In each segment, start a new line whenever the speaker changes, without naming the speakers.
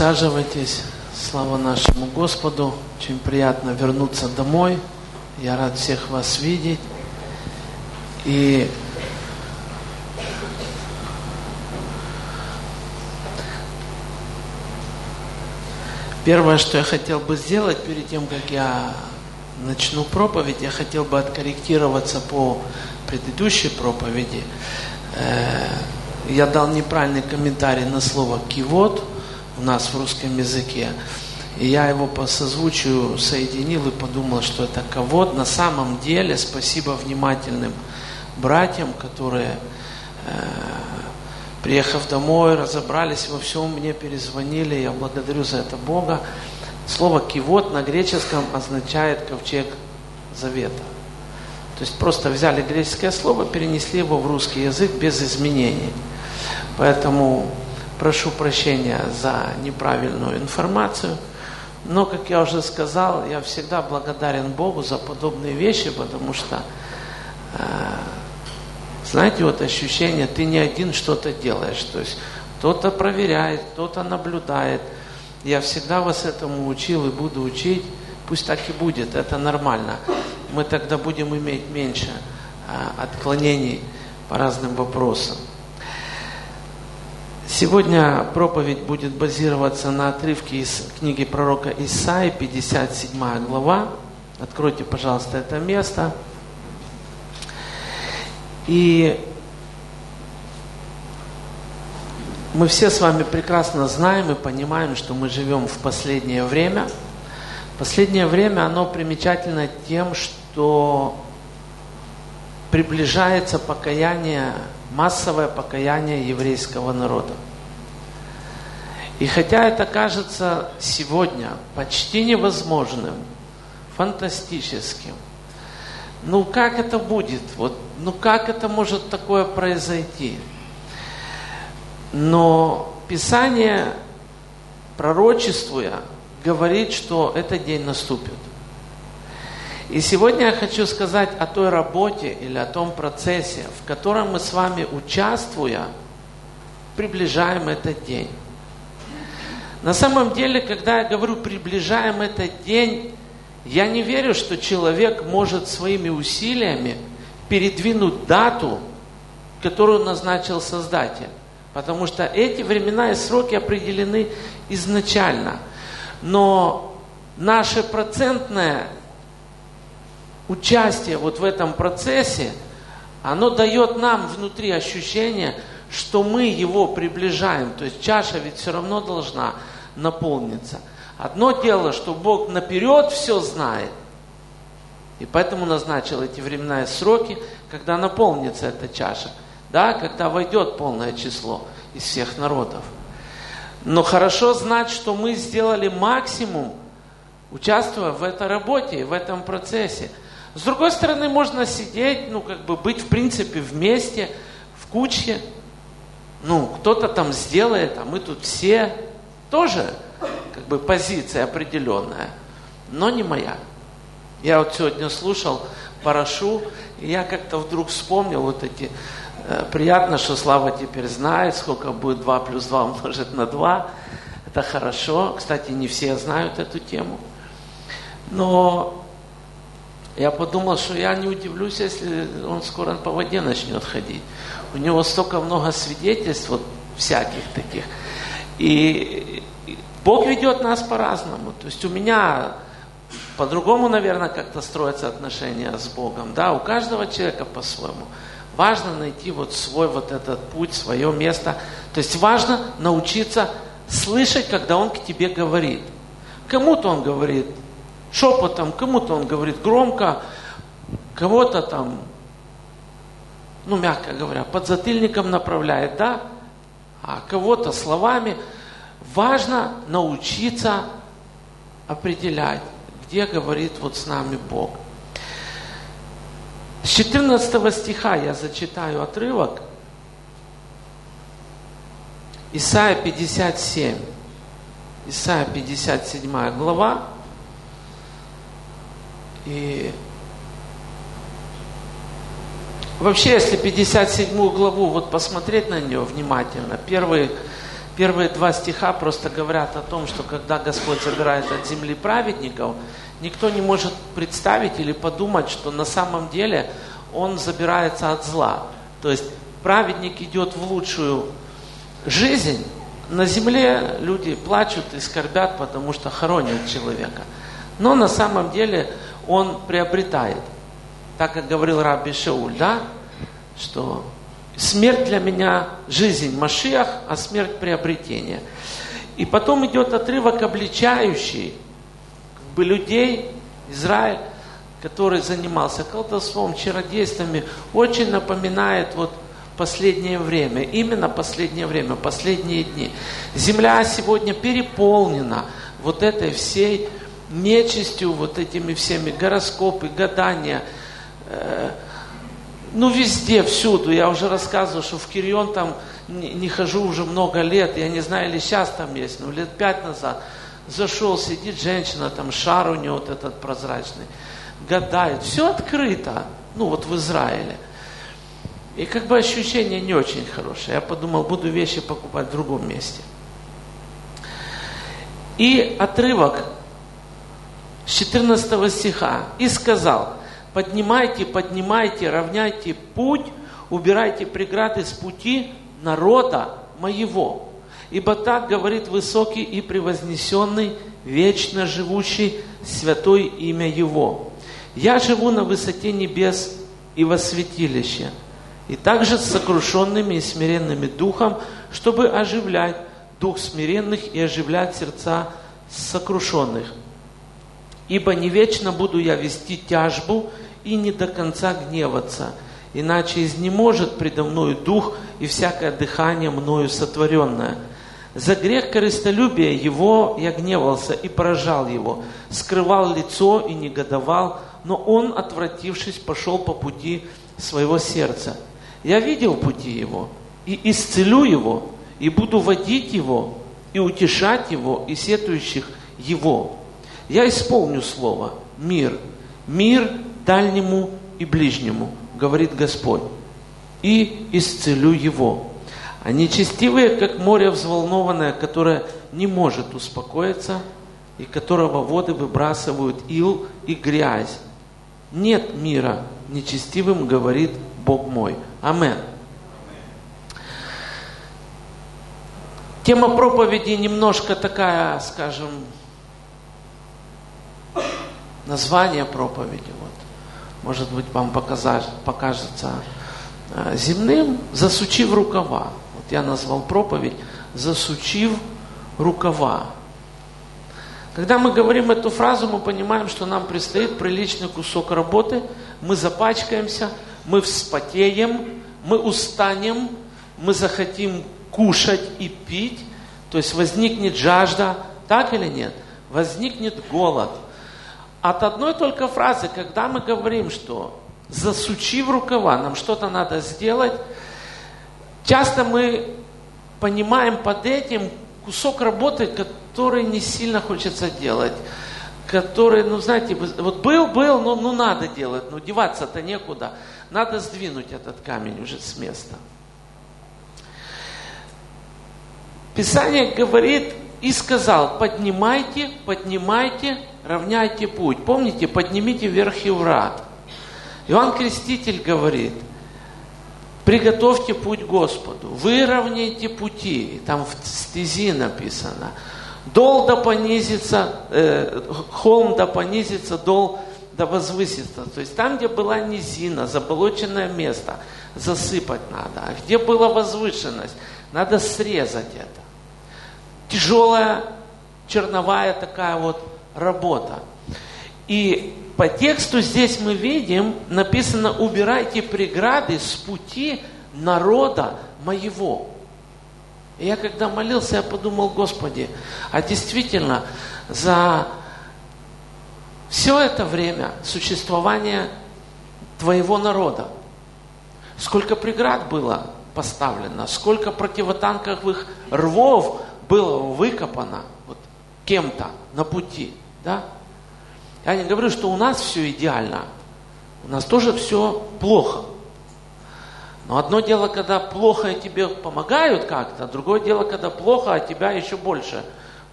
Присаживайтесь. Слава нашему Господу. Очень приятно вернуться домой. Я рад всех вас видеть. И первое, что я хотел бы сделать перед тем, как я начну проповедь, я хотел бы откорректироваться по предыдущей проповеди. Э, я дал неправильный комментарий на слово «кивот», у нас в русском языке. И я его по созвучию соединил и подумал, что это кого На самом деле, спасибо внимательным братьям, которые, э, приехав домой, разобрались во всем, мне перезвонили, я благодарю за это Бога. Слово «кивот» на греческом означает «ковчег завета». То есть просто взяли греческое слово, перенесли его в русский язык без изменений. Поэтому прошу прощения за неправильную информацию. Но, как я уже сказал, я всегда благодарен Богу за подобные вещи, потому что, э, знаете, вот ощущение, ты не один что-то делаешь. То есть кто-то проверяет, кто-то наблюдает. Я всегда вас этому учил и буду учить. Пусть так и будет, это нормально. Мы тогда будем иметь меньше э, отклонений по разным вопросам. Сегодня проповедь будет базироваться на отрывке из книги пророка Исаи, 57 глава. Откройте, пожалуйста, это место. И мы все с вами прекрасно знаем и понимаем, что мы живем в последнее время. Последнее время оно примечательно тем, что приближается покаяние, массовое покаяние еврейского народа. И хотя это кажется сегодня почти невозможным, фантастическим, ну как это будет? Вот, ну как это может такое произойти? Но Писание, пророчествуя, говорит, что этот день наступит. И сегодня я хочу сказать о той работе или о том процессе, в котором мы с вами, участвуя, приближаем этот день. На самом деле, когда я говорю приближаем этот день, я не верю, что человек может своими усилиями передвинуть дату, которую назначил Создатель. Потому что эти времена и сроки определены изначально. Но наше процентное участие вот в этом процессе, оно дает нам внутри ощущение, что мы его приближаем. То есть чаша ведь все равно должна наполнится. Одно дело, что Бог наперед все знает, и поэтому назначил эти временные сроки, когда наполнится эта чаша, да, когда войдет полное число из всех народов. Но хорошо знать, что мы сделали максимум, участвуя в этой работе, в этом процессе. С другой стороны, можно сидеть, ну, как бы быть, в принципе, вместе, в куче. Ну, кто-то там сделает, а мы тут все тоже как бы позиция определенная, но не моя. Я вот сегодня слушал Парашу, и я как-то вдруг вспомнил вот эти... Э, приятно, что Слава теперь знает, сколько будет 2 плюс 2 умножить на 2. Это хорошо. Кстати, не все знают эту тему. Но я подумал, что я не удивлюсь, если он скоро по воде начнет ходить. У него столько много свидетельств, вот всяких таких. И Бог ведет нас по-разному. То есть у меня по-другому, наверное, как-то строятся отношения с Богом. Да, у каждого человека по-своему. Важно найти вот свой вот этот путь, свое место. То есть важно научиться слышать, когда Он к тебе говорит. Кому-то Он говорит шепотом, кому-то Он говорит громко, кого-то там, ну, мягко говоря, под затыльником направляет, да, а кого-то словами. Важно научиться определять, где говорит вот с нами Бог. С 14 стиха я зачитаю отрывок. Исайя 57. Исайя 57 глава. И Вообще, если 57 главу вот посмотреть на нее внимательно, первые Первые два стиха просто говорят о том, что когда Господь забирает от земли праведников, никто не может представить или подумать, что на самом деле Он забирается от зла. То есть праведник идет в лучшую жизнь, на земле люди плачут и скорбят, потому что хоронят человека. Но на самом деле он приобретает. Так как говорил Рабби Шауль, да, что смерть для меня жизнь Машиах, а смерть приобретение. И потом идет отрывок обличающий как бы, людей, Израиль, который занимался колдовством, чародействами, очень напоминает вот последнее время, именно последнее время, последние дни. Земля сегодня переполнена вот этой всей нечистью, вот этими всеми гороскопы, гадания. Э, ну, везде, всюду. Я уже рассказывал, что в Кирион там не, не хожу уже много лет. Я не знаю, или сейчас там есть, но лет пять назад зашел, сидит женщина, там шар у нее вот этот прозрачный, гадает. Все открыто, ну вот в Израиле – и как бы ощущение не очень хорошее. Я подумал, буду вещи покупать в другом месте. И отрывок с 14 стиха. «И сказал, поднимайте, поднимайте, равняйте путь, убирайте преграды с пути народа моего. Ибо так говорит высокий и превознесенный, вечно живущий, святое имя Его. Я живу на высоте небес и во святилище, и также с сокрушенными и смиренными духом, чтобы оживлять дух смиренных и оживлять сердца сокрушенных. Ибо не вечно буду я вести тяжбу и не до конца гневаться, иначе изнеможет предо мною дух и всякое дыхание мною сотворенное. За грех корыстолюбия его я гневался и поражал его, скрывал лицо и негодовал, но он, отвратившись, пошел по пути своего сердца – я видел пути его, и исцелю его, и буду водить его, и утешать его, и сетующих его. Я исполню слово «мир», «мир дальнему и ближнему», говорит Господь, и исцелю его. А нечестивые, как море взволнованное, которое не может успокоиться, и которого воды выбрасывают ил и грязь. Нет мира нечестивым, говорит Бог мой. Амен. Тема проповеди немножко такая, скажем, название проповеди. Вот. Может быть, вам показать, покажется э, земным, засучив рукава. Вот я назвал проповедь «засучив рукава». Когда мы говорим эту фразу, мы понимаем, что нам предстоит приличный кусок работы, мы запачкаемся – мы вспотеем, мы устанем, мы захотим кушать и пить, то есть возникнет жажда, так или нет? Возникнет голод. От одной только фразы, когда мы говорим, что засучив рукава, нам что-то надо сделать, часто мы понимаем под этим кусок работы, который не сильно хочется делать который, ну знаете, вот был, был, но ну надо делать, но деваться-то некуда. Надо сдвинуть этот камень уже с места. Писание говорит и сказал, поднимайте, поднимайте, равняйте путь. Помните, поднимите вверх Еврат. Иоанн Креститель говорит, приготовьте путь Господу, выровняйте пути. Там в стези написано – Дол да понизится, э, холм да понизится, дол да возвысится. То есть там, где была низина, заболоченное место, засыпать надо. А где была возвышенность, надо срезать это. Тяжелая, черновая такая вот работа. И по тексту здесь мы видим, написано, убирайте преграды с пути народа моего. И я когда молился, я подумал, Господи, а действительно, за все это время существования Твоего народа, сколько преград было поставлено, сколько противотанковых рвов было выкопано вот, кем-то на пути, да? Я не говорю, что у нас все идеально, у нас тоже все плохо. Но одно дело, когда плохо тебе помогают как-то, другое дело, когда плохо, а тебя еще больше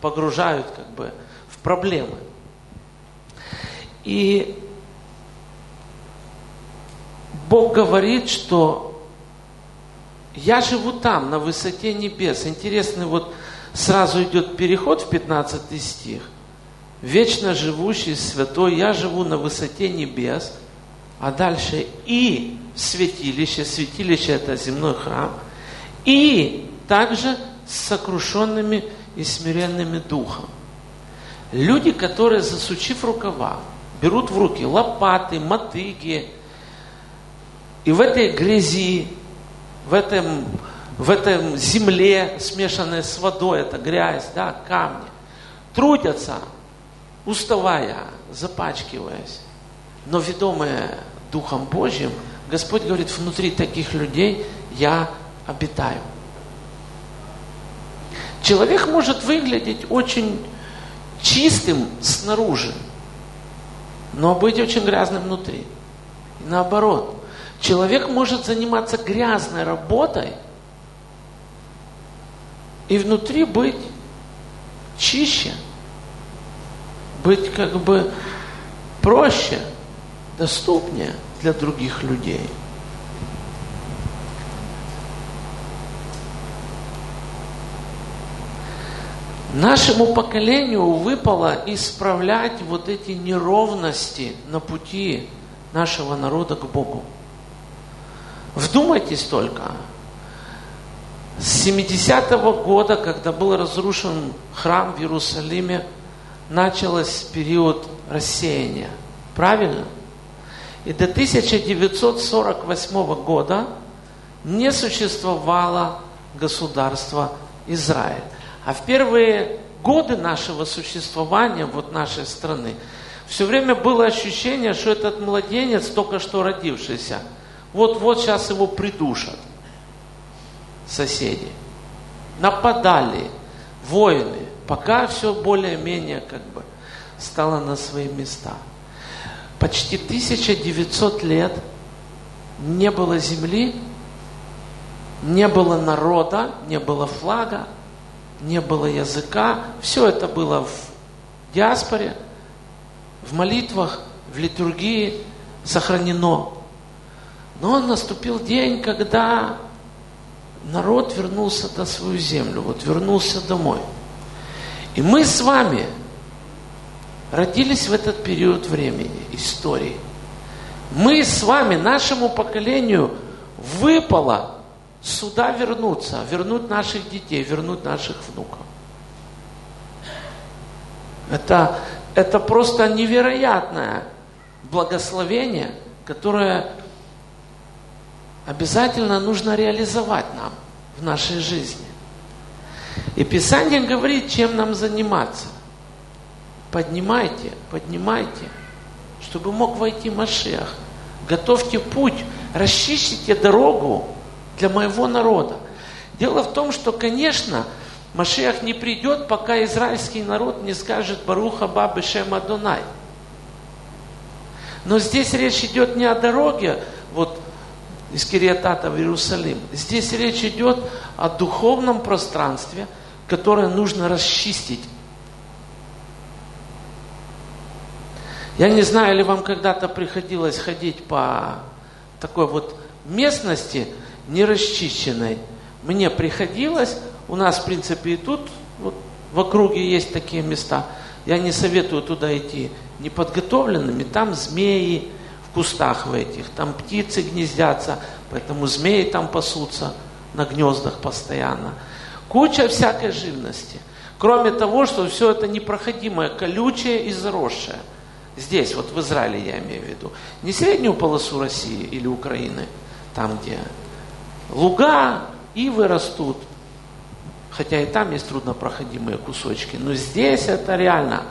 погружают как бы в проблемы. И Бог говорит, что я живу там, на высоте небес. Интересный вот сразу идет переход в 15 стих. Вечно живущий святой, я живу на высоте небес, а дальше и святилище, святилище это земной храм, и также с сокрушенными и смиренными духом. Люди, которые, засучив рукава, берут в руки лопаты, мотыги, и в этой грязи, в этом, в этом земле, смешанной с водой, это грязь, да, камни, трудятся, уставая, запачкиваясь, но ведомые Духом Божьим – Господь говорит, внутри таких людей я обитаю. Человек может выглядеть очень чистым снаружи, но быть очень грязным внутри. И наоборот, человек может заниматься грязной работой и внутри быть чище, быть как бы проще, доступнее – для других людей. Нашему поколению выпало исправлять вот эти неровности на пути нашего народа к Богу. Вдумайтесь только. С 70-го года, когда был разрушен храм в Иерусалиме, начался период рассеяния. Правильно? И до 1948 года не существовало государства Израиль. А в первые годы нашего существования, вот нашей страны, все время было ощущение, что этот младенец, только что родившийся, вот-вот сейчас его придушат соседи. Нападали, воины, пока все более-менее как бы стало на свои места – почти 1900 лет не было земли, не было народа, не было флага, не было языка. Все это было в диаспоре, в молитвах, в литургии сохранено. Но наступил день, когда народ вернулся на свою землю, вот вернулся домой. И мы с вами – родились в этот период времени, истории. Мы с вами, нашему поколению, выпало сюда вернуться, вернуть наших детей, вернуть наших внуков. Это, это просто невероятное благословение, которое обязательно нужно реализовать нам в нашей жизни. И Писание говорит, чем нам заниматься поднимайте, поднимайте, чтобы мог войти Машех. Готовьте путь, расчистите дорогу для моего народа. Дело в том, что, конечно, Машех не придет, пока израильский народ не скажет Баруха Бабы Шем Адонай. Но здесь речь идет не о дороге, вот из Кириатата в Иерусалим. Здесь речь идет о духовном пространстве, которое нужно расчистить Я не знаю, ли вам когда-то приходилось ходить по такой вот местности нерасчищенной. Мне приходилось, у нас, в принципе, и тут вот, в округе есть такие места. Я не советую туда идти неподготовленными. Там змеи кустах в этих, там птицы гнездятся, поэтому змеи там пасутся на гнездах постоянно. Куча всякой живности. Кроме того, что все это непроходимое, колючее и заросшее – здесь, вот в Израиле я имею в виду, не среднюю полосу России или Украины, там, где луга, ивы растут, хотя и там есть труднопроходимые кусочки, но здесь это реально,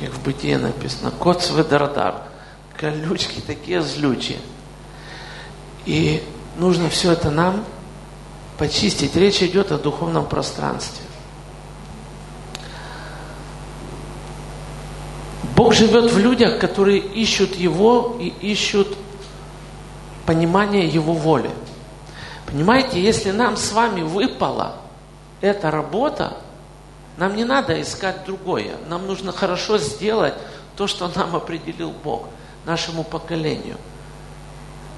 как в бытие написано, кот сведардар, колючки такие злючие. И нужно все это нам почистить. Речь идет о духовном пространстве. Бог живет в людях, которые ищут Его и ищут понимание Его воли. Понимаете, если нам с вами выпала эта работа, нам не надо искать другое. Нам нужно хорошо сделать то, что нам определил Бог, нашему поколению.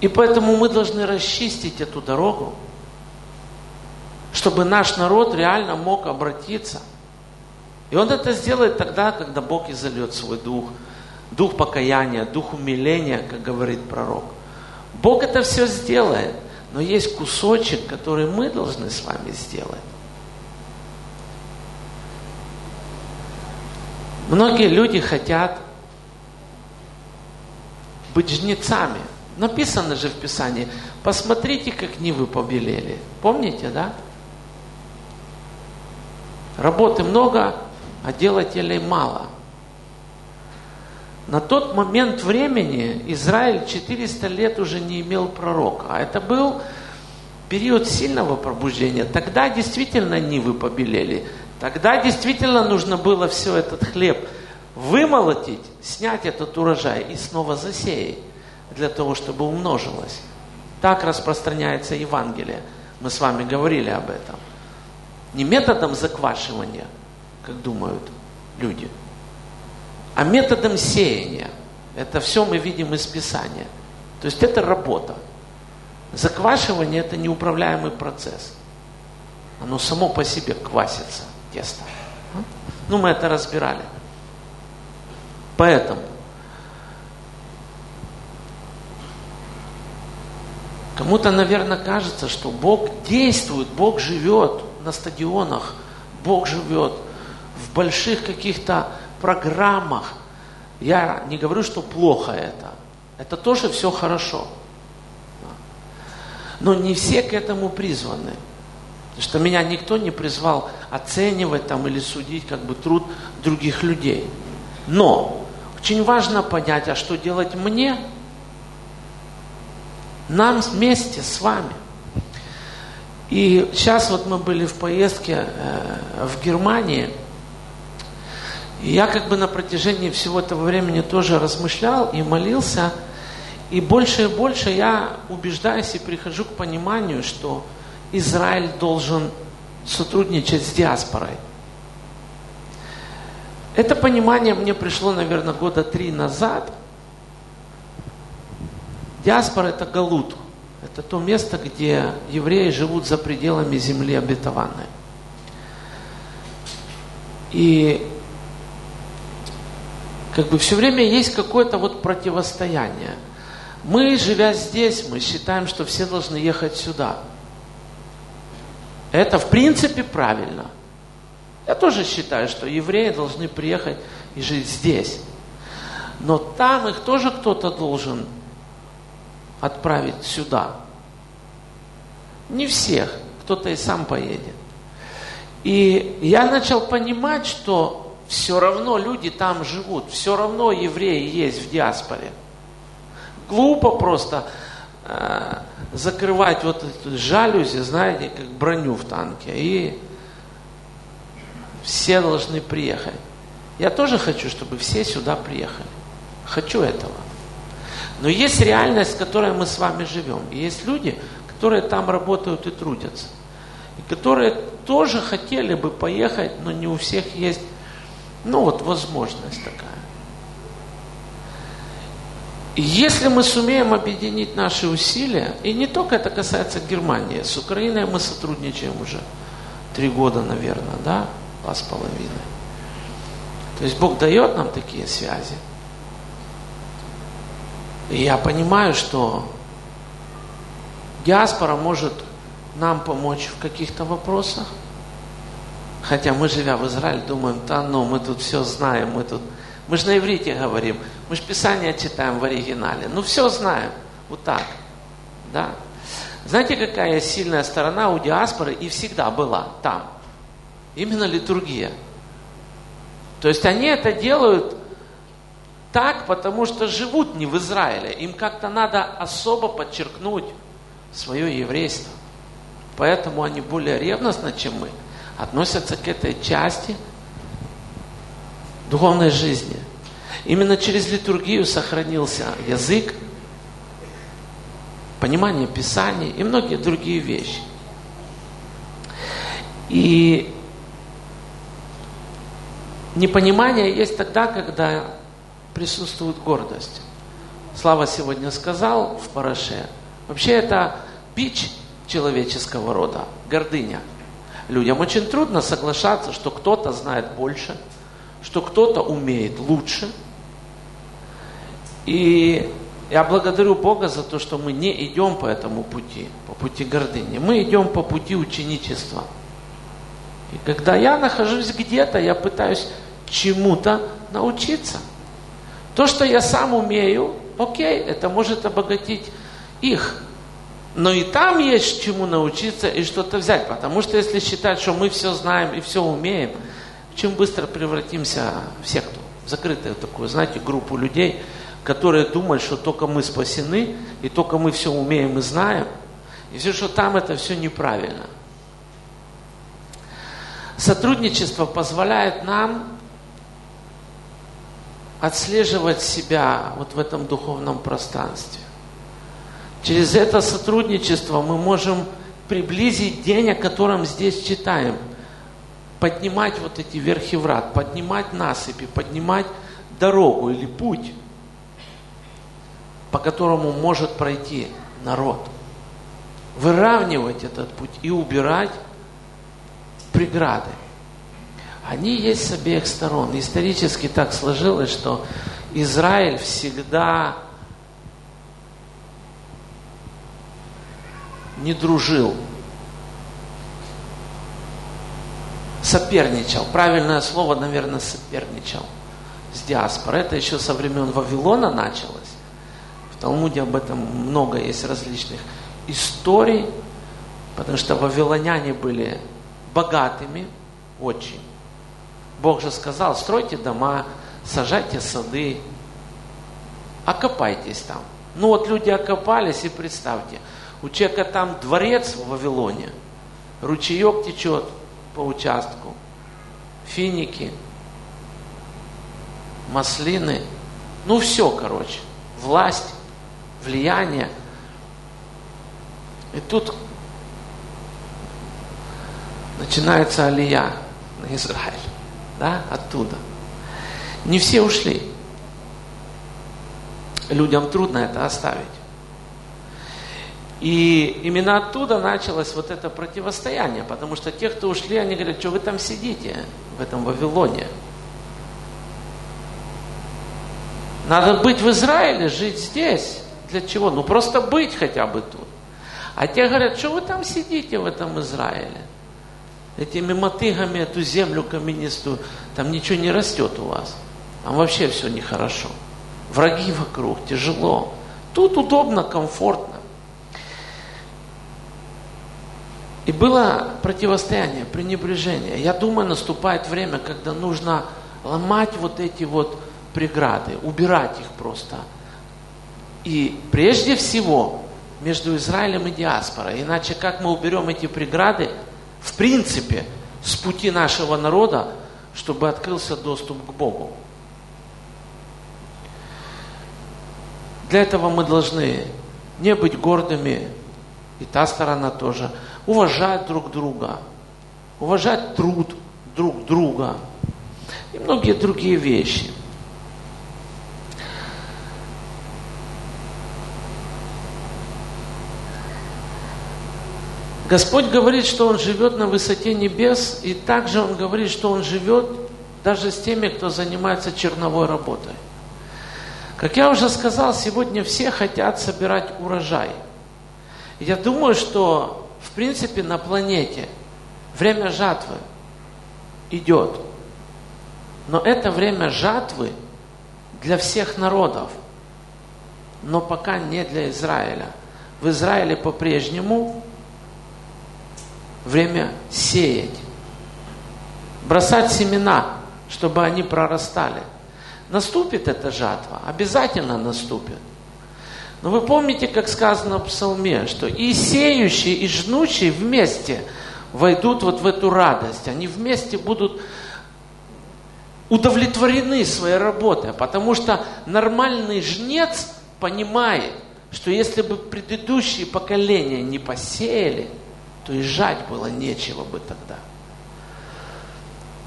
И поэтому мы должны расчистить эту дорогу, чтобы наш народ реально мог обратиться. И он это сделает тогда, когда Бог изольет свой дух, дух покаяния, дух умиления, как говорит пророк. Бог это все сделает, но есть кусочек, который мы должны с вами сделать. Многие люди хотят быть жнецами. Написано же в Писании, посмотрите, как нивы побелели. Помните, да? Работы много, а делателей мало. На тот момент времени Израиль 400 лет уже не имел пророка. А это был период сильного пробуждения. Тогда действительно нивы побелели. Тогда действительно нужно было все этот хлеб вымолотить, снять этот урожай и снова засеять, для того, чтобы умножилось. Так распространяется Евангелие. Мы с вами говорили об этом. Не методом заквашивания, как думают люди, а методом сеяния. Это все мы видим из Писания. То есть это работа. Заквашивание – это неуправляемый процесс. Оно само по себе квасится, тесто. Ну, мы это разбирали. Поэтому кому-то, наверное, кажется, что Бог действует, Бог живет на стадионах, Бог живет в больших каких-то программах. Я не говорю, что плохо это. Это тоже все хорошо. Но не все к этому призваны. Что меня никто не призвал оценивать там или судить как бы труд других людей. Но очень важно понять, а что делать мне? Нам вместе с вами. И сейчас вот мы были в поездке э, в Германии, и я как бы на протяжении всего этого времени тоже размышлял и молился, и больше и больше я убеждаюсь и прихожу к пониманию, что Израиль должен сотрудничать с диаспорой. Это понимание мне пришло, наверное, года три назад. Диаспора – это Галут. Это то место, где евреи живут за пределами земли обетованной. И как бы все время есть какое-то вот противостояние. Мы, живя здесь, мы считаем, что все должны ехать сюда. Это в принципе правильно – я тоже считаю, что евреи должны приехать и жить здесь. Но там их тоже кто-то должен отправить сюда. Не всех, кто-то и сам поедет. И я начал понимать, что все равно люди там живут, все равно евреи есть в диаспоре. Глупо просто э, закрывать вот эту жалюзи, знаете, как броню в танке, и все должны приехать. Я тоже хочу, чтобы все сюда приехали. Хочу этого. Но есть реальность, в которой мы с вами живем. И есть люди, которые там работают и трудятся. И которые тоже хотели бы поехать, но не у всех есть, ну вот, возможность такая. Если мы сумеем объединить наши усилия, и не только это касается Германии, с Украиной мы сотрудничаем уже три года, наверное, да, два с половиной. То есть Бог дает нам такие связи. И я понимаю, что диаспора может нам помочь в каких-то вопросах. Хотя мы, живя в Израиле, думаем, да ну, мы тут все знаем, мы тут... Мы же на иврите говорим, мы же Писание читаем в оригинале. Ну, все знаем. Вот так. Да? Знаете, какая сильная сторона у диаспоры и всегда была там? Именно литургия. То есть они это делают так, потому что живут не в Израиле. Им как-то надо особо подчеркнуть свое еврейство. Поэтому они более ревностно, чем мы, относятся к этой части духовной жизни. Именно через литургию сохранился язык, понимание Писания и многие другие вещи. И непонимание есть тогда, когда присутствует гордость. Слава сегодня сказал в Параше. Вообще это бич человеческого рода, гордыня. Людям очень трудно соглашаться, что кто-то знает больше, что кто-то умеет лучше. И я благодарю Бога за то, что мы не идем по этому пути, по пути гордыни. Мы идем по пути ученичества. И когда я нахожусь где-то, я пытаюсь чему-то научиться. То, что я сам умею, окей, это может обогатить их. Но и там есть чему научиться и что-то взять. Потому что если считать, что мы все знаем и все умеем, чем быстро превратимся в секту, в закрытую такую, знаете, группу людей, которые думают, что только мы спасены, и только мы все умеем и знаем, и все, что там, это все неправильно. Сотрудничество позволяет нам отслеживать себя вот в этом духовном пространстве. Через это сотрудничество мы можем приблизить день, о котором здесь читаем. Поднимать вот эти верхи врат, поднимать насыпи, поднимать дорогу или путь, по которому может пройти народ. Выравнивать этот путь и убирать преграды. Они есть с обеих сторон. Исторически так сложилось, что Израиль всегда не дружил, соперничал. Правильное слово, наверное, соперничал с диаспорой. Это еще со времен Вавилона началось. Талмуде об этом много есть различных историй, потому что вавилоняне были богатыми очень. Бог же сказал, стройте дома, сажайте сады, окопайтесь там. Ну вот люди окопались, и представьте, у человека там дворец в Вавилоне, ручеек течет по участку, финики, маслины, ну все, короче, власть, влияние. И тут начинается алия на Израиль да, оттуда. Не все ушли. Людям трудно это оставить. И именно оттуда началось вот это противостояние, потому что те, кто ушли, они говорят, что вы там сидите, в этом Вавилоне. Надо быть в Израиле, жить здесь. Для чего? Ну просто быть хотя бы тут. А те говорят, что вы там сидите в этом Израиле? этими мотыгами эту землю каменистую, там ничего не растет у вас. Там вообще все нехорошо. Враги вокруг, тяжело. Тут удобно, комфортно. И было противостояние, пренебрежение. Я думаю, наступает время, когда нужно ломать вот эти вот преграды, убирать их просто. И прежде всего между Израилем и диаспорой. Иначе как мы уберем эти преграды, в принципе, с пути нашего народа, чтобы открылся доступ к Богу. Для этого мы должны не быть гордыми, и та сторона тоже, уважать друг друга, уважать труд друг друга и многие другие вещи – Господь говорит, что Он живет на высоте небес, и также Он говорит, что Он живет даже с теми, кто занимается черновой работой. Как я уже сказал, сегодня все хотят собирать урожай. Я думаю, что в принципе на планете время жатвы идет. Но это время жатвы для всех народов, но пока не для Израиля. В Израиле по-прежнему время сеять. Бросать семена, чтобы они прорастали. Наступит эта жатва, обязательно наступит. Но вы помните, как сказано в псалме, что и сеющие, и жнущие вместе войдут вот в эту радость. Они вместе будут удовлетворены своей работой, потому что нормальный жнец понимает, что если бы предыдущие поколения не посеяли, то и жать было нечего бы тогда.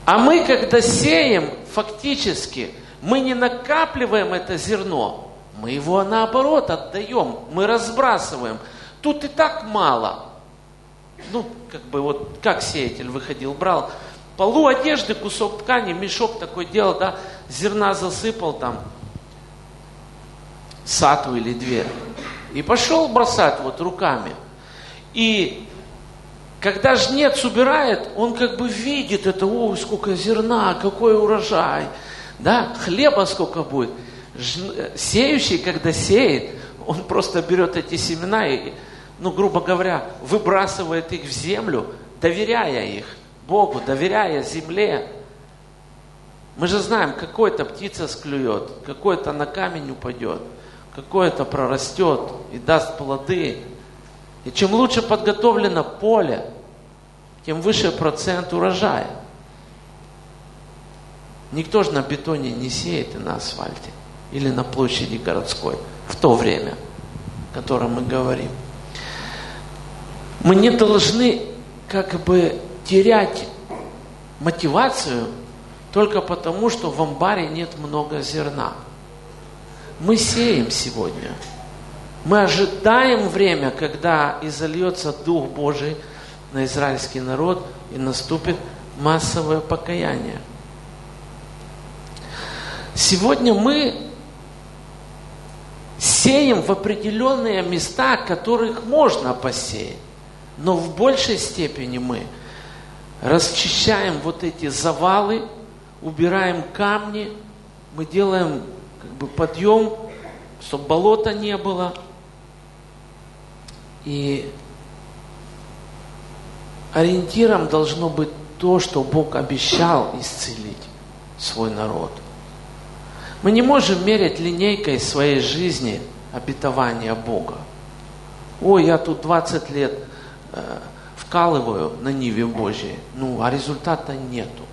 А мы, когда сеем, фактически, мы не накапливаем это зерно, мы его наоборот отдаем, мы разбрасываем. Тут и так мало. Ну, как бы вот, как сеятель выходил, брал полу одежды, кусок ткани, мешок такой делал, да, зерна засыпал там, сату или две. И пошел бросать вот руками. И когда жнец убирает, он как бы видит это, ой, сколько зерна, какой урожай, да, хлеба сколько будет. Ж... Сеющий, когда сеет, он просто берет эти семена и, ну, грубо говоря, выбрасывает их в землю, доверяя их Богу, доверяя земле. Мы же знаем, какой-то птица склюет, какой-то на камень упадет – какое-то прорастет и даст плоды. И чем лучше подготовлено поле, тем выше процент урожая. Никто же на бетоне не сеет и на асфальте или на площади городской в то время, о котором мы говорим. Мы не должны как бы терять мотивацию только потому, что в амбаре нет много зерна – мы сеем сегодня. Мы ожидаем время, когда изольется Дух Божий на израильский народ и наступит массовое покаяние. Сегодня мы сеем в определенные места, которых можно посеять. Но в большей степени мы расчищаем вот эти завалы, убираем камни, мы делаем как бы подъем, чтобы болота не было. И ориентиром должно быть то, что Бог обещал исцелить свой народ. Мы не можем мерить линейкой своей жизни обетования Бога. Ой, я тут 20 лет э, вкалываю на Ниве Божьей, ну, а результата нету.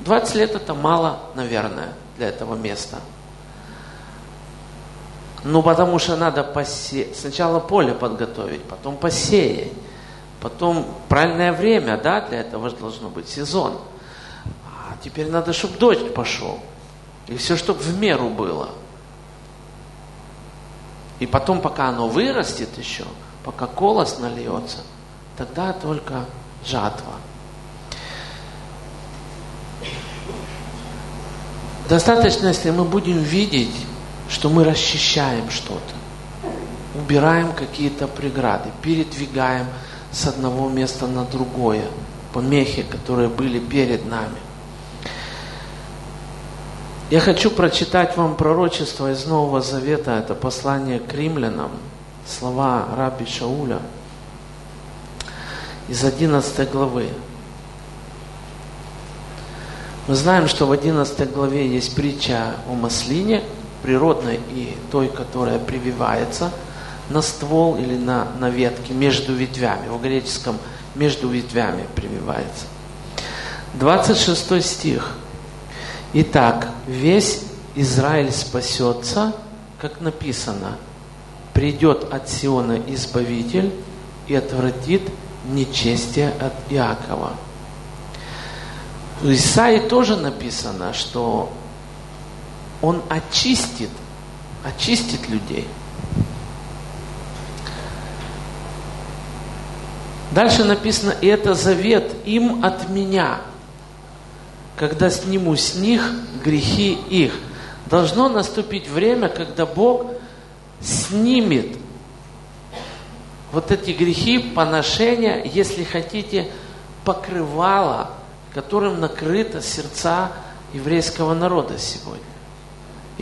20 лет это мало, наверное для этого места. Ну, потому что надо посеять. Сначала поле подготовить, потом посеять. Потом правильное время, да, для этого же должно быть сезон. А теперь надо, чтобы дождь пошел. И все, чтобы в меру было. И потом, пока оно вырастет еще, пока колос нальется, тогда только жатва. Достаточно, если мы будем видеть, что мы расчищаем что-то, убираем какие-то преграды, передвигаем с одного места на другое, помехи, которые были перед нами. Я хочу прочитать вам пророчество из Нового Завета, это послание к римлянам, слова раби Шауля из 11 главы. Мы знаем, что в 11 главе есть притча о маслине, природной и той, которая прививается на ствол или на, на ветке между ветвями. В греческом между ветвями прививается. 26 стих. Итак, весь Израиль спасется, как написано, придет от Сиона Избавитель и отвратит нечестие от Иакова. В Исаии тоже написано, что он очистит, очистит людей. Дальше написано, и это завет им от меня, когда сниму с них грехи их. Должно наступить время, когда Бог снимет вот эти грехи, поношения, если хотите, покрывало которым накрыто сердца еврейского народа сегодня.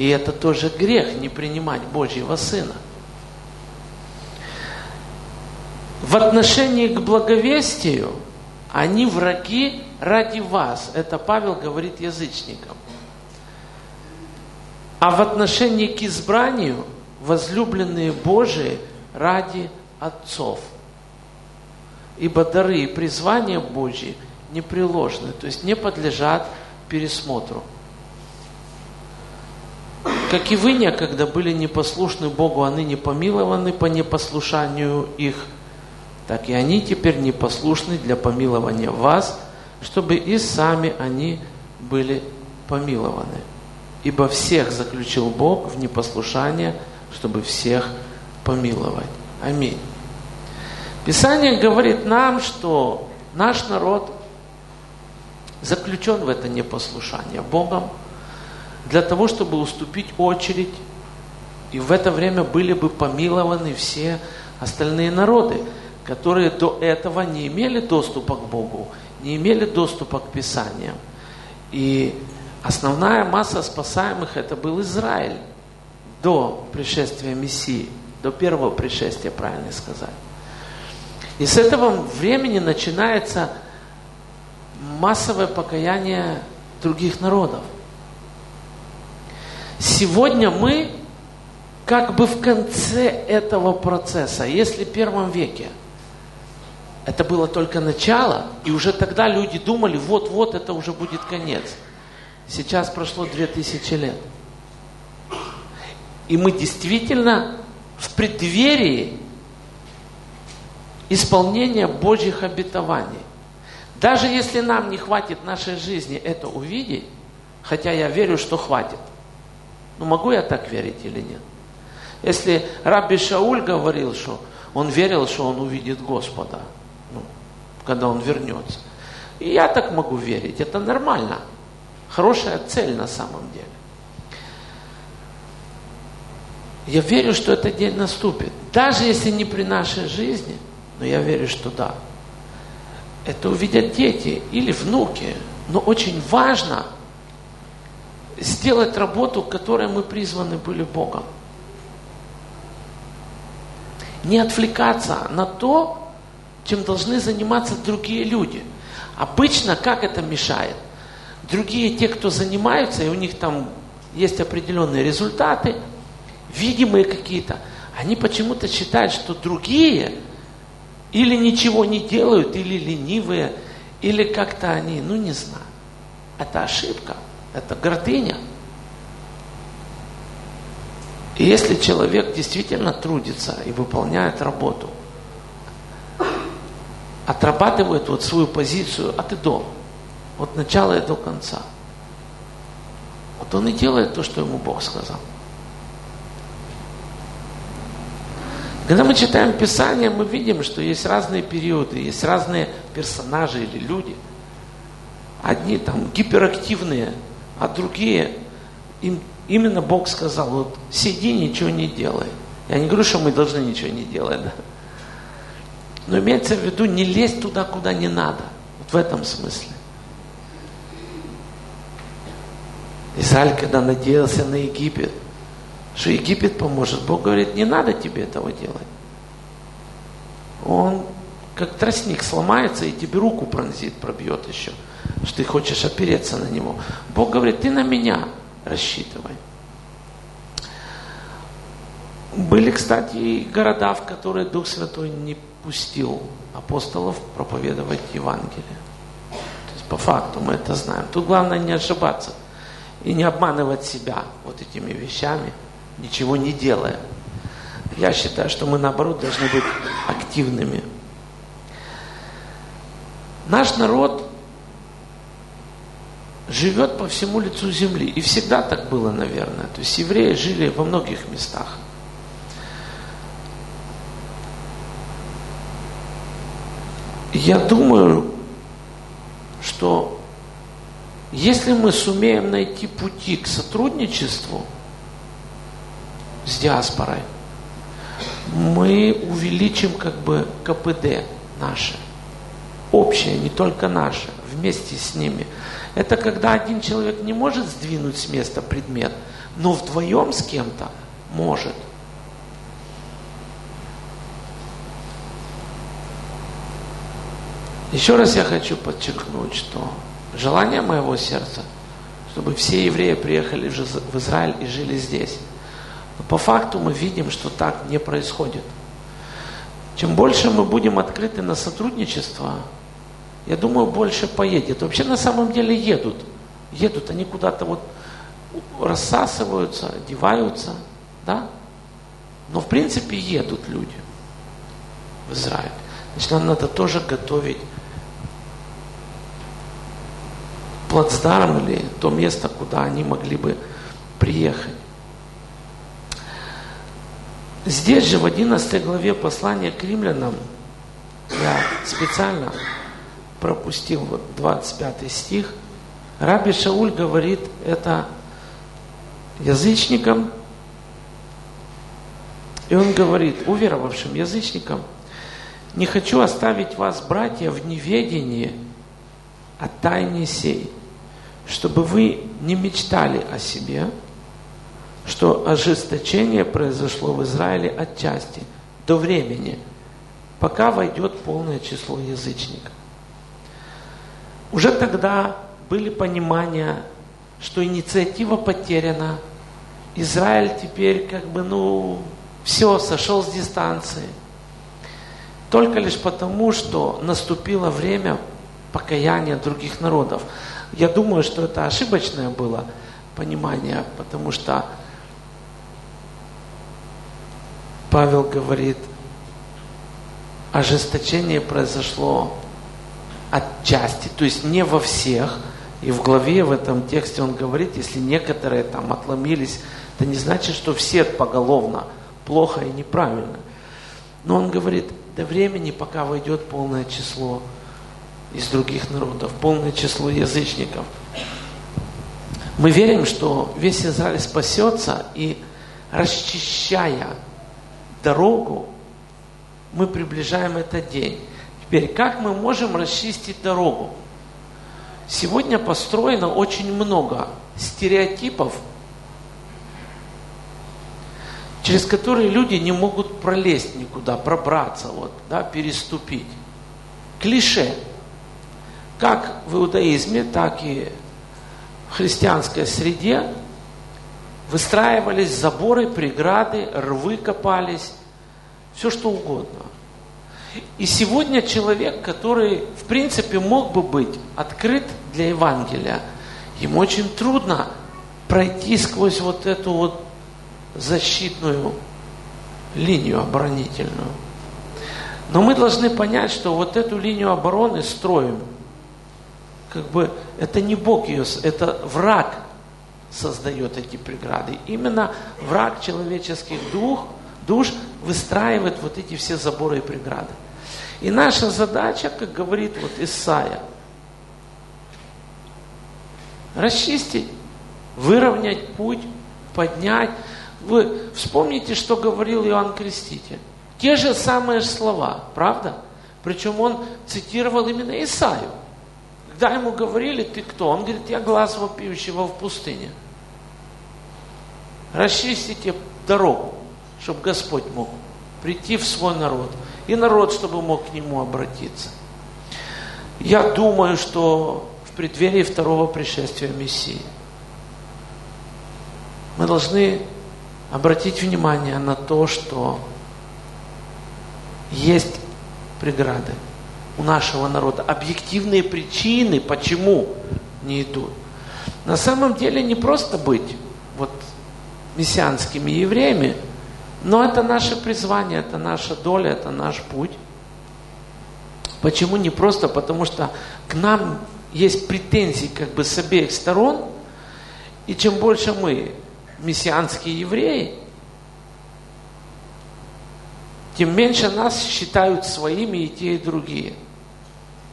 И это тоже грех, не принимать Божьего Сына. В отношении к благовестию они враги ради вас. Это Павел говорит язычникам. А в отношении к избранию возлюбленные Божии ради отцов. Ибо дары и призвания Божьи – непреложны, то есть не подлежат пересмотру. Как и вы некогда были непослушны Богу, а ныне помилованы по непослушанию их, так и они теперь непослушны для помилования вас, чтобы и сами они были помилованы. Ибо всех заключил Бог в непослушание, чтобы всех помиловать. Аминь. Писание говорит нам, что наш народ заключен в это непослушание Богом для того, чтобы уступить очередь, и в это время были бы помилованы все остальные народы, которые до этого не имели доступа к Богу, не имели доступа к Писаниям. И основная масса спасаемых это был Израиль до пришествия Мессии, до первого пришествия, правильно сказать. И с этого времени начинается массовое покаяние других народов. Сегодня мы как бы в конце этого процесса. Если в первом веке это было только начало, и уже тогда люди думали, вот-вот это уже будет конец. Сейчас прошло две тысячи лет. И мы действительно в преддверии исполнения Божьих обетований. Даже если нам не хватит нашей жизни это увидеть, хотя я верю, что хватит. Но могу я так верить или нет? Если Рабби Шауль говорил, что он верил, что он увидит Господа, ну, когда он вернется. И я так могу верить, это нормально. Хорошая цель на самом деле. Я верю, что этот день наступит. Даже если не при нашей жизни, но я верю, что да. Это увидят дети или внуки. Но очень важно сделать работу, которой мы призваны были Богом. Не отвлекаться на то, чем должны заниматься другие люди. Обычно как это мешает? Другие, те, кто занимаются, и у них там есть определенные результаты, видимые какие-то, они почему-то считают, что другие или ничего не делают, или ленивые, или как-то они, ну не знаю. Это ошибка, это гордыня. И если человек действительно трудится и выполняет работу, отрабатывает вот свою позицию от и до, от начала и до конца, вот он и делает то, что ему Бог сказал. Когда мы читаем Писание, мы видим, что есть разные периоды, есть разные персонажи или люди. Одни там гиперактивные, а другие, им именно Бог сказал, вот сиди, ничего не делай. Я не говорю, что мы должны ничего не делать, да? Но имеется в виду не лезть туда, куда не надо. Вот в этом смысле. Израиль, когда надеялся на Египет, что Египет поможет. Бог говорит, не надо тебе этого делать. Он как тростник сломается и тебе руку пронзит, пробьет еще, что ты хочешь опереться на него. Бог говорит, ты на меня рассчитывай. Были, кстати, и города, в которые Дух Святой не пустил апостолов проповедовать Евангелие. То есть по факту мы это знаем. Тут главное не ошибаться и не обманывать себя вот этими вещами – ничего не делая. Я считаю, что мы наоборот должны быть активными. Наш народ живет по всему лицу земли. И всегда так было, наверное. То есть евреи жили во многих местах. Я думаю, что если мы сумеем найти пути к сотрудничеству – с диаспорой, мы увеличим как бы КПД наше, общее, не только наше, вместе с ними. Это когда один человек не может сдвинуть с места предмет, но вдвоем с кем-то может. Еще раз я хочу подчеркнуть, что желание моего сердца, чтобы все евреи приехали в Израиль и жили здесь. Но по факту мы видим, что так не происходит. Чем больше мы будем открыты на сотрудничество, я думаю, больше поедет. Вообще на самом деле едут. Едут, они куда-то вот рассасываются, одеваются, да? Но в принципе едут люди в Израиль. Значит, нам надо тоже готовить плацдарм или то место, куда они могли бы приехать. Здесь же в 11 главе послания к римлянам я специально пропустил вот 25 стих. Раби Шауль говорит это язычникам, и он говорит, уверовавшим язычникам, не хочу оставить вас, братья, в неведении о тайне сей, чтобы вы не мечтали о себе, что ожесточение произошло в Израиле отчасти, до времени, пока войдет полное число язычников. Уже тогда были понимания, что инициатива потеряна, Израиль теперь как бы, ну, все, сошел с дистанции. Только лишь потому, что наступило время покаяния других народов. Я думаю, что это ошибочное было понимание, потому что Павел говорит, ожесточение произошло отчасти, то есть не во всех. И в главе, в этом тексте он говорит, если некоторые там отломились, это не значит, что все поголовно плохо и неправильно. Но он говорит, до времени, пока войдет полное число из других народов, полное число язычников. Мы верим, что весь Израиль спасется, и расчищая дорогу, мы приближаем этот день. Теперь, как мы можем расчистить дорогу? Сегодня построено очень много стереотипов, через которые люди не могут пролезть никуда, пробраться, вот, да, переступить. Клише. Как в иудаизме, так и в христианской среде выстраивались заборы, преграды, рвы копались, все что угодно. И сегодня человек, который в принципе мог бы быть открыт для Евангелия, ему очень трудно пройти сквозь вот эту вот защитную линию оборонительную. Но мы должны понять, что вот эту линию обороны строим. Как бы это не Бог ее, это враг создает эти преграды. Именно враг человеческих дух, душ выстраивает вот эти все заборы и преграды. И наша задача, как говорит вот Исаия, расчистить, выровнять путь, поднять. Вы вспомните, что говорил Иоанн Креститель. Те же самые слова, правда? Причем он цитировал именно Исаию. Когда ему говорили, ты кто? Он говорит, я глаз вопиющего в пустыне. Расчистите дорогу, чтобы Господь мог прийти в свой народ. И народ, чтобы мог к нему обратиться. Я думаю, что в преддверии второго пришествия Мессии мы должны обратить внимание на то, что есть преграды у нашего народа, объективные причины, почему не идут. На самом деле не просто быть вот мессианскими евреями, но это наше призвание, это наша доля, это наш путь. Почему не просто? Потому что к нам есть претензии как бы с обеих сторон, и чем больше мы мессианские евреи, тем меньше нас считают своими и те, и другие.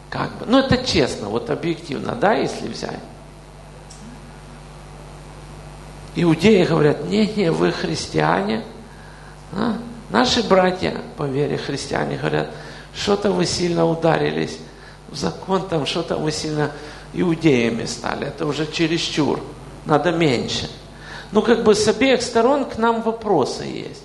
Как бы. Ну, это честно, вот объективно, да, если взять. Иудеи говорят, не-не, вы христиане. А? Наши братья по вере христиане говорят, что-то вы сильно ударились в закон, там что-то вы сильно иудеями стали, это уже чересчур, надо меньше. Ну, как бы с обеих сторон к нам вопросы есть.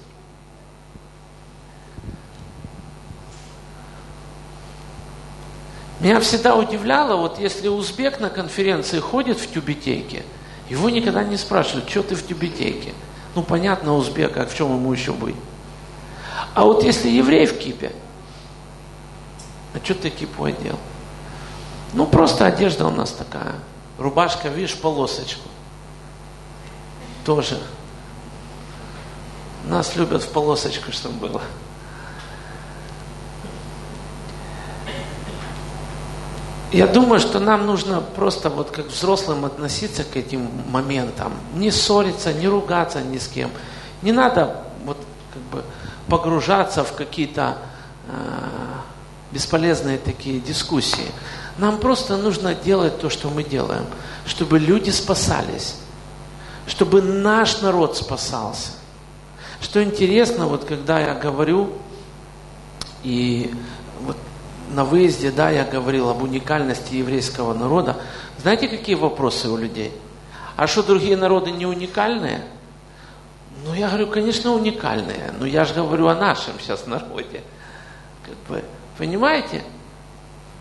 Меня всегда удивляло, вот если узбек на конференции ходит в тюбетейке, его никогда не спрашивают, что ты в тюбетейке. Ну, понятно, узбек, а в чем ему еще быть? А вот если еврей в кипе, а что ты кипу одел? Ну, просто одежда у нас такая. Рубашка, видишь, полосочку. тоже. Нас любят в полосочку, чтобы было. Я думаю, что нам нужно просто вот как взрослым относиться к этим моментам. Не ссориться, не ругаться ни с кем. Не надо вот как бы погружаться в какие-то э, бесполезные такие дискуссии. Нам просто нужно делать то, что мы делаем, чтобы люди спасались, чтобы наш народ спасался. Что интересно, вот когда я говорю, и на выезде, да, я говорил об уникальности еврейского народа. Знаете, какие вопросы у людей? А что другие народы не уникальные? Ну, я говорю, конечно, уникальные. Но я же говорю о нашем сейчас народе. Как бы, понимаете?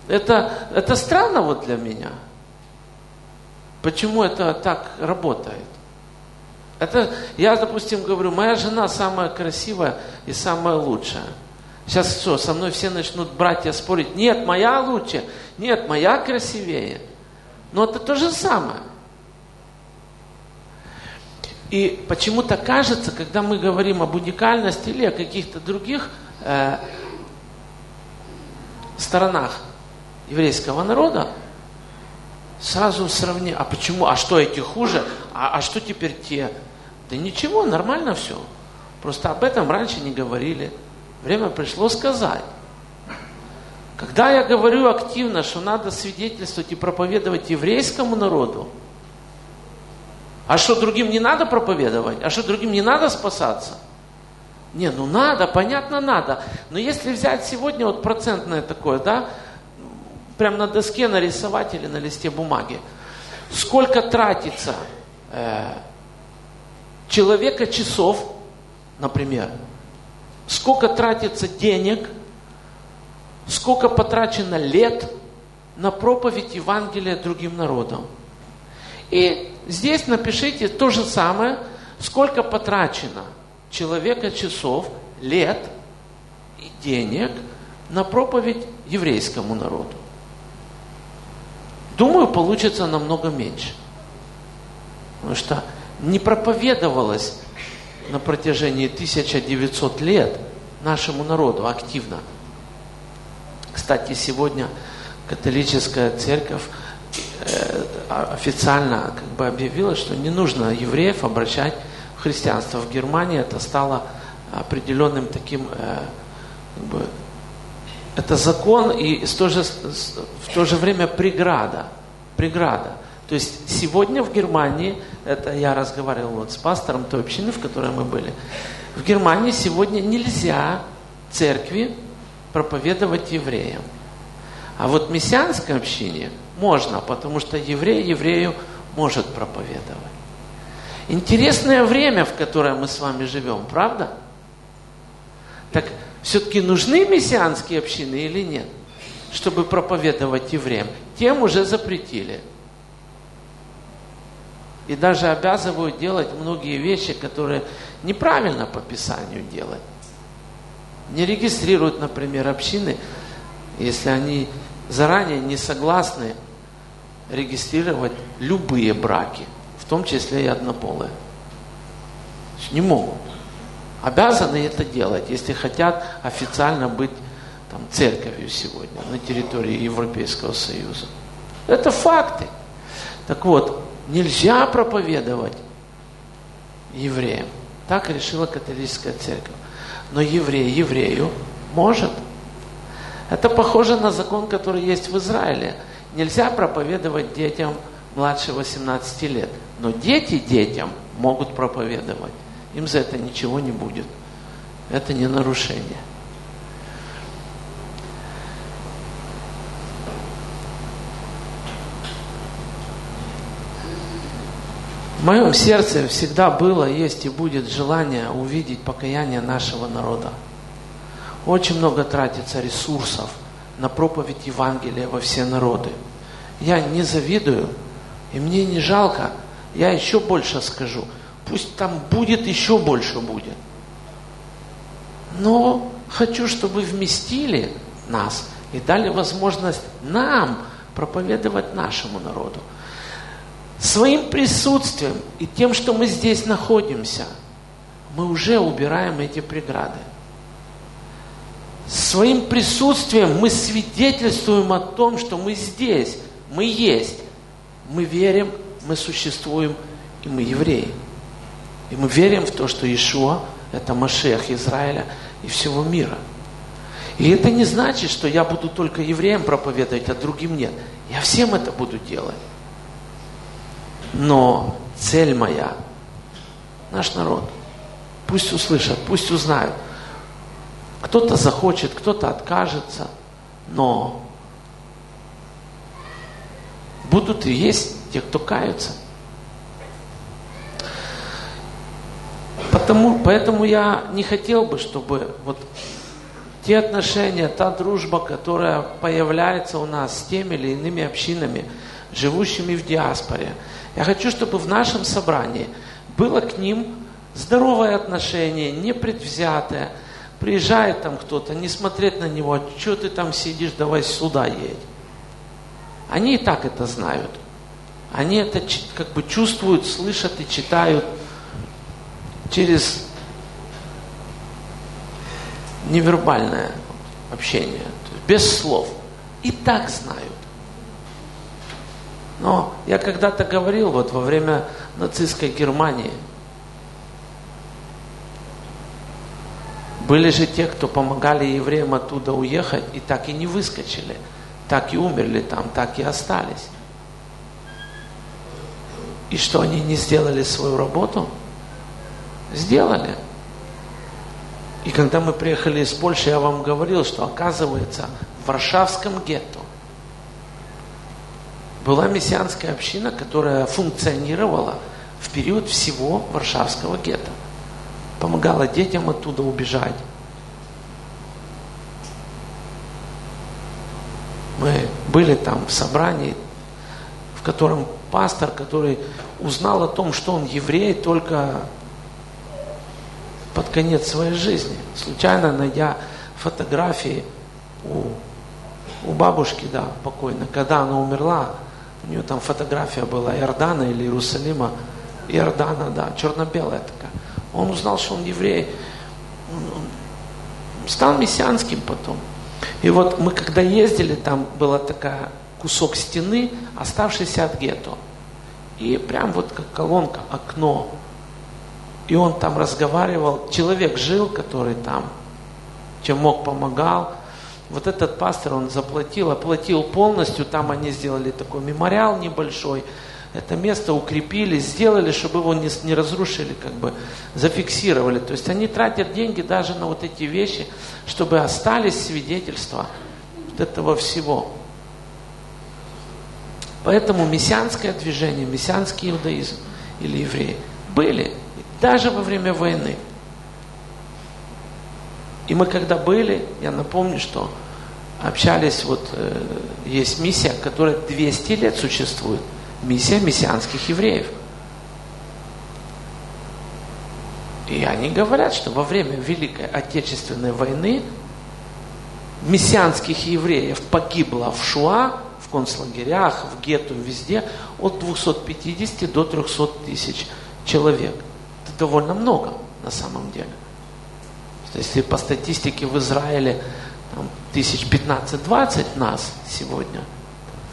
Это, это странно вот для меня. Почему это так работает? Это, я, допустим, говорю, моя жена самая красивая и самая лучшая. Сейчас что, со мной все начнут братья спорить, нет, моя лучше, нет, моя красивее. Но это то же самое. И почему-то кажется, когда мы говорим об уникальности или о каких-то других э, сторонах еврейского народа, сразу сравни, а почему, а что эти хуже, а, а что теперь те? Да ничего, нормально все. Просто об этом раньше не говорили. Время пришло сказать. Когда я говорю активно, что надо свидетельствовать и проповедовать еврейскому народу, а что другим не надо проповедовать? А что другим не надо спасаться? Не, ну надо, понятно, надо. Но если взять сегодня вот процентное такое, да, прям на доске нарисовать или на листе бумаги, сколько тратится э, человека часов, например, сколько тратится денег, сколько потрачено лет на проповедь Евангелия другим народам. И здесь напишите то же самое, сколько потрачено человека часов, лет и денег на проповедь еврейскому народу. Думаю, получится намного меньше. Потому что не проповедовалось на протяжении 1900 лет нашему народу активно. Кстати, сегодня католическая церковь э, официально как бы объявила, что не нужно евреев обращать в христианство. В Германии это стало определенным таким, э, как бы, это закон и в то же, в то же время преграда. Преграда. То есть сегодня в Германии, это я разговаривал вот с пастором той общины, в которой мы были, в Германии сегодня нельзя церкви проповедовать евреям. А вот в мессианской общине можно, потому что еврей еврею может проповедовать. Интересное время, в которое мы с вами живем, правда? Так все-таки нужны мессианские общины или нет, чтобы проповедовать евреям? Тем уже запретили и даже обязывают делать многие вещи, которые неправильно по Писанию делать. Не регистрируют, например, общины, если они заранее не согласны регистрировать любые браки, в том числе и однополые. Не могут. Обязаны это делать, если хотят официально быть там, церковью сегодня на территории Европейского Союза. Это факты. Так вот, нельзя проповедовать евреям. Так решила католическая церковь. Но еврей еврею может. Это похоже на закон, который есть в Израиле. Нельзя проповедовать детям младше 18 лет. Но дети детям могут проповедовать. Им за это ничего не будет. Это не нарушение. В моем сердце всегда было, есть и будет желание увидеть покаяние нашего народа. Очень много тратится ресурсов на проповедь Евангелия во все народы. Я не завидую, и мне не жалко, я еще больше скажу. Пусть там будет, еще больше будет. Но хочу, чтобы вместили нас и дали возможность нам проповедовать нашему народу. Своим присутствием и тем, что мы здесь находимся, мы уже убираем эти преграды. Своим присутствием мы свидетельствуем о том, что мы здесь, мы есть, мы верим, мы существуем, и мы евреи. И мы верим в то, что Иешуа – это Машех Израиля и всего мира. И это не значит, что я буду только евреям проповедовать, а другим нет. Я всем это буду делать. Но цель моя, наш народ, пусть услышат, пусть узнают. Кто-то захочет, кто-то откажется, но будут и есть те, кто каются. Потому, поэтому я не хотел бы, чтобы вот те отношения, та дружба, которая появляется у нас с теми или иными общинами, живущими в диаспоре, я хочу, чтобы в нашем собрании было к ним здоровое отношение, непредвзятое. Приезжает там кто-то, не смотреть на него, что ты там сидишь, давай сюда едь. Они и так это знают. Они это как бы чувствуют, слышат и читают через невербальное общение, без слов. И так знают. Но я когда-то говорил, вот во время нацистской Германии, были же те, кто помогали евреям оттуда уехать, и так и не выскочили, так и умерли там, так и остались. И что они не сделали свою работу? Сделали. И когда мы приехали из Польши, я вам говорил, что оказывается в Варшавском гетто была мессианская община, которая функционировала в период всего Варшавского гетто. Помогала детям оттуда убежать. Мы были там в собрании, в котором пастор, который узнал о том, что он еврей, только под конец своей жизни, случайно найдя фотографии у, у бабушки, да, покойно, когда она умерла, у нее там фотография была Иордана или Иерусалима. Иордана, да, черно-белая такая. Он узнал, что он еврей. Стал мессианским потом. И вот мы когда ездили, там была такая кусок стены, оставшийся от гетто. И прям вот как колонка, окно. И он там разговаривал. Человек жил, который там, чем мог, помогал. Вот этот пастор, он заплатил, оплатил полностью, там они сделали такой мемориал небольшой, это место укрепили, сделали, чтобы его не, не разрушили, как бы зафиксировали. То есть они тратят деньги даже на вот эти вещи, чтобы остались свидетельства вот этого всего. Поэтому мессианское движение, мессианский иудаизм или евреи были даже во время войны – и мы когда были, я напомню, что общались, вот э, есть миссия, которая 200 лет существует. Миссия мессианских евреев. И они говорят, что во время Великой Отечественной войны мессианских евреев погибло в Шуа, в концлагерях, в гетто, везде от 250 до 300 тысяч человек. Это довольно много на самом деле. Если по статистике в Израиле там, тысяч 15-20 нас сегодня,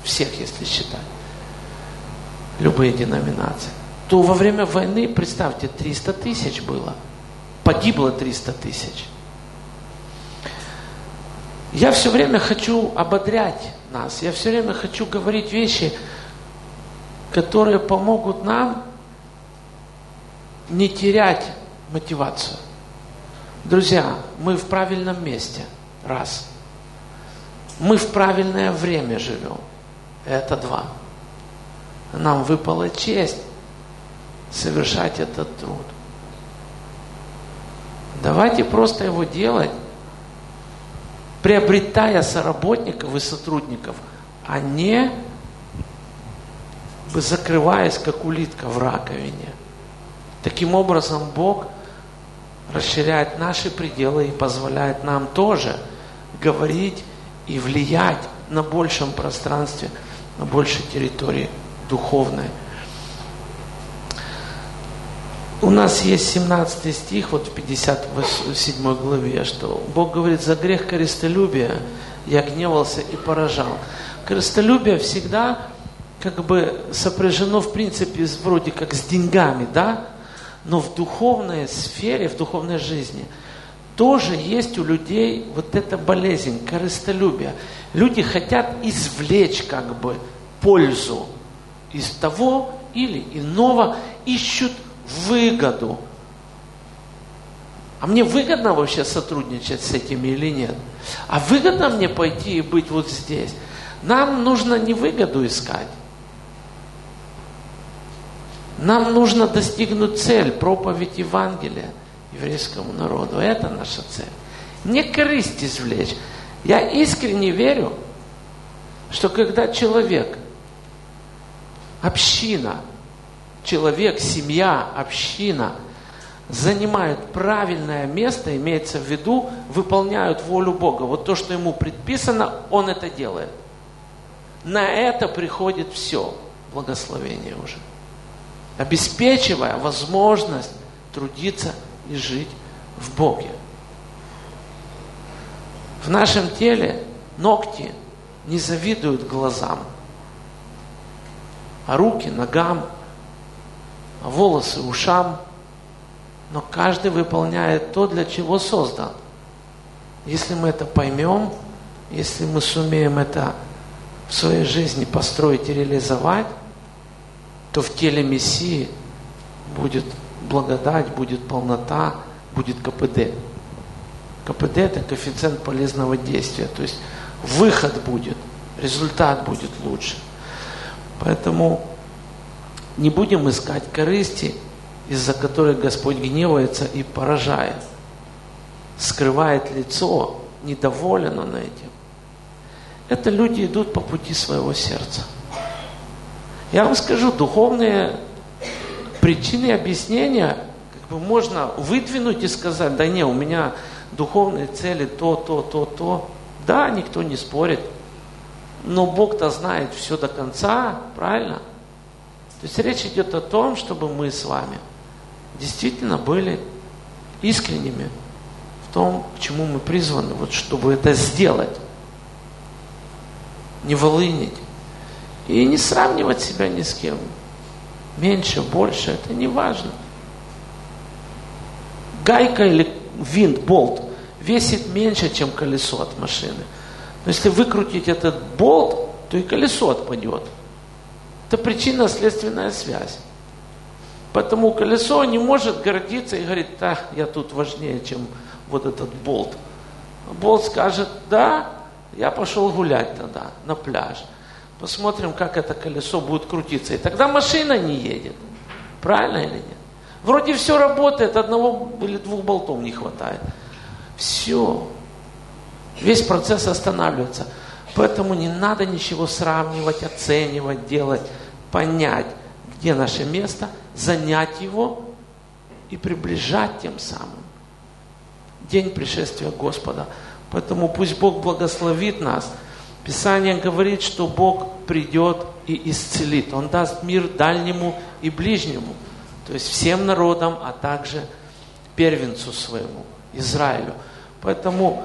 всех если считать, любые деноминации, то во время войны, представьте, 300 тысяч было. Погибло 300 тысяч. Я все время хочу ободрять нас, я все время хочу говорить вещи, которые помогут нам не терять мотивацию. Друзья, мы в правильном месте. Раз. Мы в правильное время живем. Это два. Нам выпала честь совершать этот труд. Давайте просто его делать, приобретая соработников и сотрудников, а не закрываясь, как улитка в раковине. Таким образом, Бог – расширяет наши пределы и позволяет нам тоже говорить и влиять на большем пространстве, на большей территории духовной. У нас есть 17 стих, вот в 57 главе, что Бог говорит, за грех корыстолюбия я гневался и поражал. Корыстолюбие всегда как бы сопряжено в принципе вроде как с деньгами, да? Но в духовной сфере, в духовной жизни тоже есть у людей вот эта болезнь, корыстолюбие. Люди хотят извлечь как бы пользу из того или иного, ищут выгоду. А мне выгодно вообще сотрудничать с этими или нет? А выгодно мне пойти и быть вот здесь? Нам нужно не выгоду искать. Нам нужно достигнуть цель, проповедь Евангелия еврейскому народу. Это наша цель. Не корысть извлечь. Я искренне верю, что когда человек, община, человек, семья, община занимают правильное место, имеется в виду, выполняют волю Бога. Вот то, что ему предписано, он это делает. На это приходит все благословение уже. Обеспечивая возможность трудиться и жить в Боге. В нашем теле ногти не завидуют глазам, а руки ногам – волосы ушам, но каждый выполняет то, для чего создан. Если мы это поймем, если мы сумеем это в своей жизни построить и реализовать, то в теле Мессии будет благодать, будет полнота, будет КПД. КПД – это коэффициент полезного действия, то есть выход будет, результат будет лучше. Поэтому не будем искать корысти, из-за которой Господь гневается и поражает. Скрывает лицо, недоволен он этим. Это люди идут по пути своего сердца. Я вам скажу, духовные причины объяснения как бы можно выдвинуть и сказать, да не, у меня духовные цели то, то, то, то. Да, никто не спорит. Но Бог-то знает все до конца, правильно? То есть речь идет о том, чтобы мы с вами действительно были искренними в том, к чему мы призваны, вот чтобы это сделать. Не волынить. И не сравнивать себя ни с кем. Меньше, больше, это не важно. Гайка или винт, болт весит меньше, чем колесо от машины. Но если выкрутить этот болт, то и колесо отпадет. Это причинно-следственная связь. Поэтому колесо не может гордиться и говорить, да, я тут важнее, чем вот этот болт. Болт скажет, да, я пошел гулять тогда на пляж. Посмотрим, как это колесо будет крутиться. И тогда машина не едет. Правильно или нет? Вроде все работает, одного или двух болтов не хватает. Все. Весь процесс останавливается. Поэтому не надо ничего сравнивать, оценивать, делать. Понять, где наше место, занять его и приближать тем самым день пришествия Господа. Поэтому пусть Бог благословит нас. Писание говорит, что Бог придет и исцелит. Он даст мир дальнему и ближнему. То есть всем народам, а также первенцу своему, Израилю. Поэтому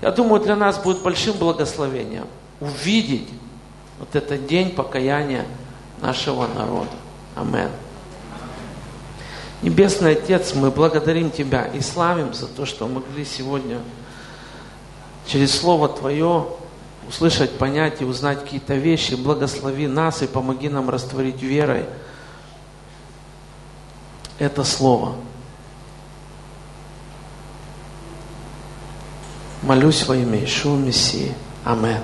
я думаю, для нас будет большим благословением увидеть вот этот день покаяния нашего народа. Амен. Небесный Отец, мы благодарим Тебя и славим за то, что могли сегодня через Слово Твое услышать, понять и узнать какие-то вещи. Благослови нас и помоги нам растворить верой это Слово. Молюсь во имя Ишуа Мессии. Амен.